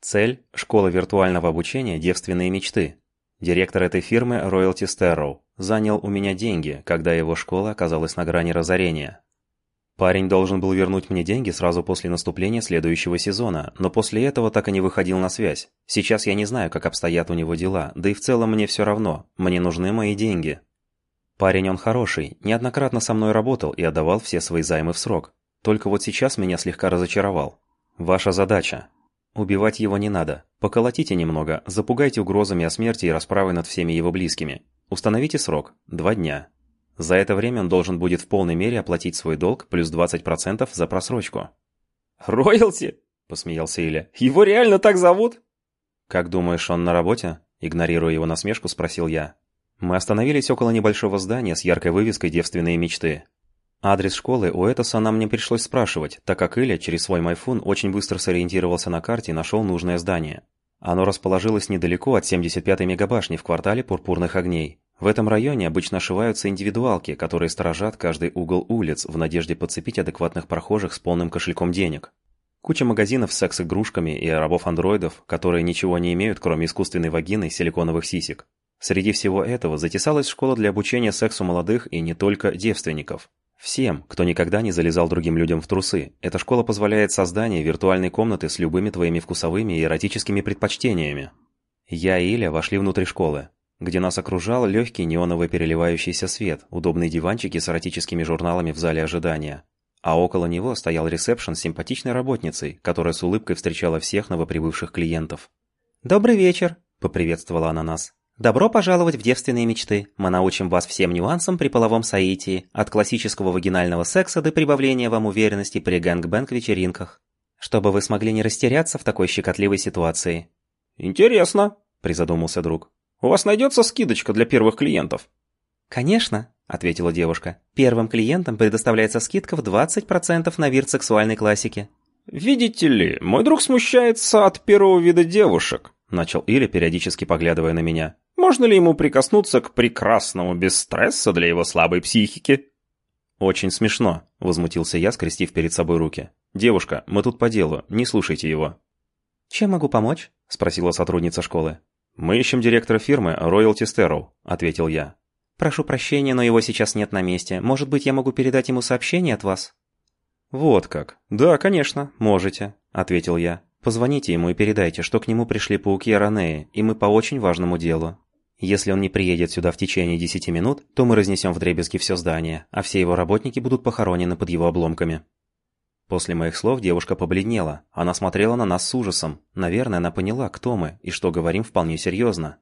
Цель – школа виртуального обучения «Девственные мечты». Директор этой фирмы, Royalty Starrow, занял у меня деньги, когда его школа оказалась на грани разорения. Парень должен был вернуть мне деньги сразу после наступления следующего сезона, но после этого так и не выходил на связь. Сейчас я не знаю, как обстоят у него дела, да и в целом мне все равно, мне нужны мои деньги. Парень он хороший, неоднократно со мной работал и отдавал все свои займы в срок. Только вот сейчас меня слегка разочаровал. Ваша задача Убивать его не надо. Поколотите немного, запугайте угрозами о смерти и расправой над всеми его близкими. Установите срок – два дня. За это время он должен будет в полной мере оплатить свой долг плюс 20% за просрочку. «Роялти?» – посмеялся Иля. «Его реально так зовут?» «Как думаешь, он на работе?» – игнорируя его насмешку, спросил я. Мы остановились около небольшого здания с яркой вывеской «Девственные мечты». Адрес школы у Этоса нам не пришлось спрашивать, так как Иля через свой майфун очень быстро сориентировался на карте и нашел нужное здание. Оно расположилось недалеко от 75-й мегабашни в квартале Пурпурных огней. В этом районе обычно ошиваются индивидуалки, которые сторожат каждый угол улиц в надежде подцепить адекватных прохожих с полным кошельком денег. Куча магазинов с секс-игрушками и рабов-андроидов, которые ничего не имеют, кроме искусственной вагины и силиконовых сисек. Среди всего этого затесалась школа для обучения сексу молодых и не только девственников. Всем, кто никогда не залезал другим людям в трусы, эта школа позволяет создание виртуальной комнаты с любыми твоими вкусовыми и эротическими предпочтениями. Я и Иля вошли внутрь школы, где нас окружал легкий неоновый переливающийся свет, удобные диванчики с эротическими журналами в зале ожидания. А около него стоял ресепшн с симпатичной работницей, которая с улыбкой встречала всех новоприбывших клиентов. «Добрый вечер», — поприветствовала она нас. Добро пожаловать в девственные мечты. Мы научим вас всем нюансам при половом соитии, от классического вагинального секса до прибавления вам уверенности при gangbang вечеринках, чтобы вы смогли не растеряться в такой щекотливой ситуации. Интересно, призадумался друг. У вас найдется скидочка для первых клиентов? Конечно, ответила девушка. Первым клиентам предоставляется скидка в 20% на вид сексуальной классики. Видите ли, мой друг смущается от первого вида девушек, начал Иля, периодически поглядывая на меня. Можно ли ему прикоснуться к прекрасному без стресса для его слабой психики? Очень смешно, возмутился я, скрестив перед собой руки. Девушка, мы тут по делу, не слушайте его. Чем могу помочь? спросила сотрудница школы. Мы ищем директора фирмы Royalty Starrow, ответил я. Прошу прощения, но его сейчас нет на месте. Может быть, я могу передать ему сообщение от вас? Вот как. Да, конечно, можете, ответил я. Позвоните ему и передайте, что к нему пришли пауки Аранеи, и мы по очень важному делу. Если он не приедет сюда в течение 10 минут, то мы разнесем вдребезги все здание, а все его работники будут похоронены под его обломками. После моих слов девушка побледнела. Она смотрела на нас с ужасом. Наверное, она поняла, кто мы и что говорим вполне серьезно.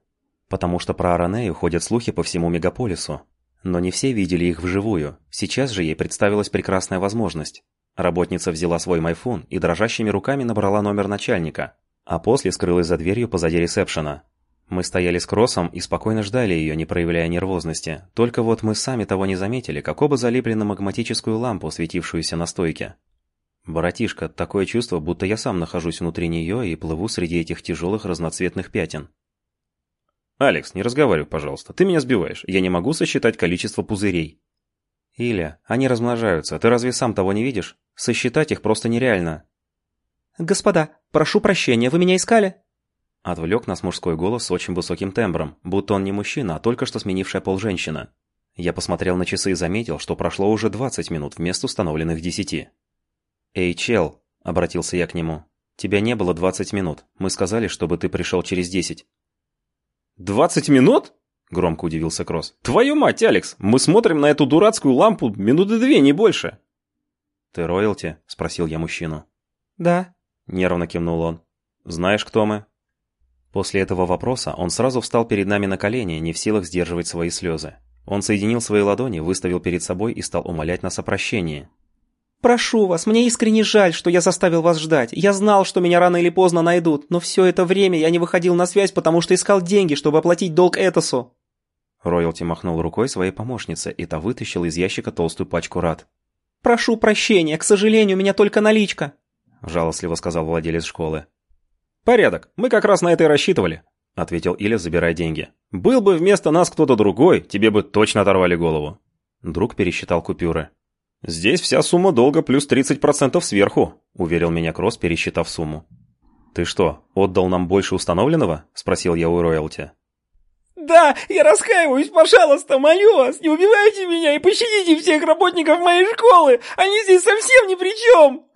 Потому что про Аранею ходят слухи по всему мегаполису. Но не все видели их вживую. Сейчас же ей представилась прекрасная возможность. Работница взяла свой майфон и дрожащими руками набрала номер начальника, а после скрылась за дверью позади ресепшена. Мы стояли с Кроссом и спокойно ждали ее, не проявляя нервозности. Только вот мы сами того не заметили, как оба залипли на магматическую лампу, светившуюся на стойке. Братишка, такое чувство, будто я сам нахожусь внутри нее и плыву среди этих тяжелых разноцветных пятен. «Алекс, не разговаривай, пожалуйста. Ты меня сбиваешь. Я не могу сосчитать количество пузырей». «Иля, они размножаются. Ты разве сам того не видишь? Сосчитать их просто нереально». «Господа, прошу прощения, вы меня искали?» Отвлек нас мужской голос с очень высоким тембром, будто он не мужчина, а только что сменившая пол женщина. Я посмотрел на часы и заметил, что прошло уже 20 минут вместо установленных 10. «Эй, чел!» – обратился я к нему. «Тебя не было 20 минут. Мы сказали, чтобы ты пришел через 10». «20 минут?» – громко удивился Кросс. «Твою мать, Алекс! Мы смотрим на эту дурацкую лампу минуты две, не больше!» «Ты роялти?» – спросил я мужчину. «Да», – нервно кивнул он. «Знаешь, кто мы?» После этого вопроса он сразу встал перед нами на колени, не в силах сдерживать свои слезы. Он соединил свои ладони, выставил перед собой и стал умолять нас о прощении. «Прошу вас, мне искренне жаль, что я заставил вас ждать. Я знал, что меня рано или поздно найдут, но все это время я не выходил на связь, потому что искал деньги, чтобы оплатить долг Этосу». Роялти махнул рукой своей помощнице, и та вытащила из ящика толстую пачку рад. «Прошу прощения, к сожалению, у меня только наличка», – жалостливо сказал владелец школы. «Порядок, мы как раз на это и рассчитывали», — ответил Иля, забирая деньги. «Был бы вместо нас кто-то другой, тебе бы точно оторвали голову». Друг пересчитал купюры. «Здесь вся сумма долга плюс 30% сверху», — уверил меня Кросс, пересчитав сумму. «Ты что, отдал нам больше установленного?» – спросил я у роялти. «Да, я раскаиваюсь, пожалуйста, молю не убивайте меня и пощадите всех работников моей школы, они здесь совсем ни при чем!»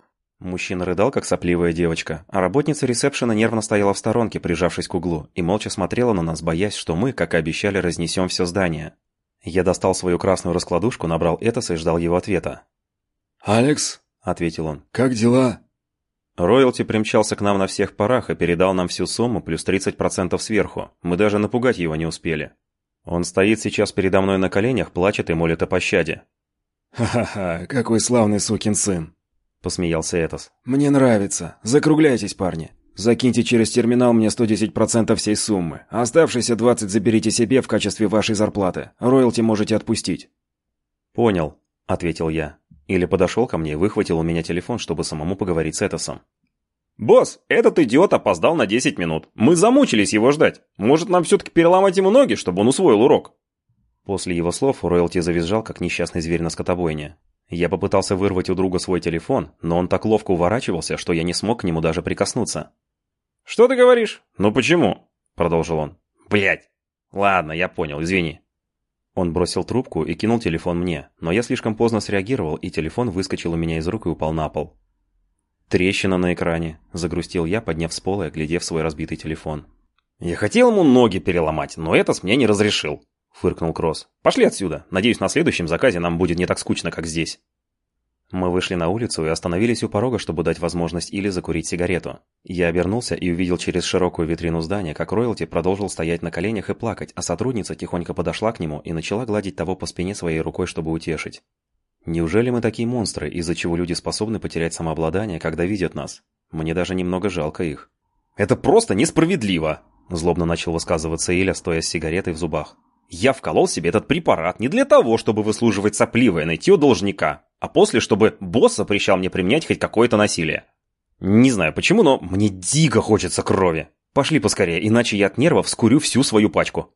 Мужчина рыдал, как сопливая девочка, а работница ресепшена нервно стояла в сторонке, прижавшись к углу, и молча смотрела на нас, боясь, что мы, как и обещали, разнесем все здание. Я достал свою красную раскладушку, набрал Этоса и ждал его ответа. «Алекс», — ответил он, — «как дела?» Роялти примчался к нам на всех парах и передал нам всю сумму плюс 30% сверху. Мы даже напугать его не успели. Он стоит сейчас передо мной на коленях, плачет и молит о пощаде. «Ха-ха-ха, какой славный сукин сын!» Посмеялся Этос. «Мне нравится. Закругляйтесь, парни. Закиньте через терминал мне 110% всей суммы. Оставшиеся 20 заберите себе в качестве вашей зарплаты. Роялти можете отпустить». «Понял», — ответил я. Или подошел ко мне и выхватил у меня телефон, чтобы самому поговорить с Этосом. «Босс, этот идиот опоздал на 10 минут. Мы замучились его ждать. Может, нам все-таки переломать ему ноги, чтобы он усвоил урок?» После его слов Роялти завизжал, как несчастный зверь на скотобойне. Я попытался вырвать у друга свой телефон, но он так ловко уворачивался, что я не смог к нему даже прикоснуться. «Что ты говоришь? Ну почему?» — продолжил он. «Блядь! Ладно, я понял, извини». Он бросил трубку и кинул телефон мне, но я слишком поздно среагировал, и телефон выскочил у меня из рук и упал на пол. «Трещина на экране», — загрустил я, подняв с пола и глядев свой разбитый телефон. «Я хотел ему ноги переломать, но это с мне не разрешил. — фыркнул Кросс. «Пошли отсюда. Надеюсь, на следующем заказе нам будет не так скучно, как здесь». Мы вышли на улицу и остановились у порога, чтобы дать возможность или закурить сигарету. Я обернулся и увидел через широкую витрину здания, как Ройлти продолжил стоять на коленях и плакать, а сотрудница тихонько подошла к нему и начала гладить того по спине своей рукой, чтобы утешить. Неужели мы такие монстры, из-за чего люди способны потерять самообладание, когда видят нас? Мне даже немного жалко их. «Это просто несправедливо!» Злобно начал высказываться Иля, стоя с сигаретой в зубах. Я вколол себе этот препарат не для того, чтобы выслуживать сопливое нытье должника, а после, чтобы босс запрещал мне применять хоть какое-то насилие. Не знаю почему, но мне дико хочется крови. Пошли поскорее, иначе я от нервов скурю всю свою пачку.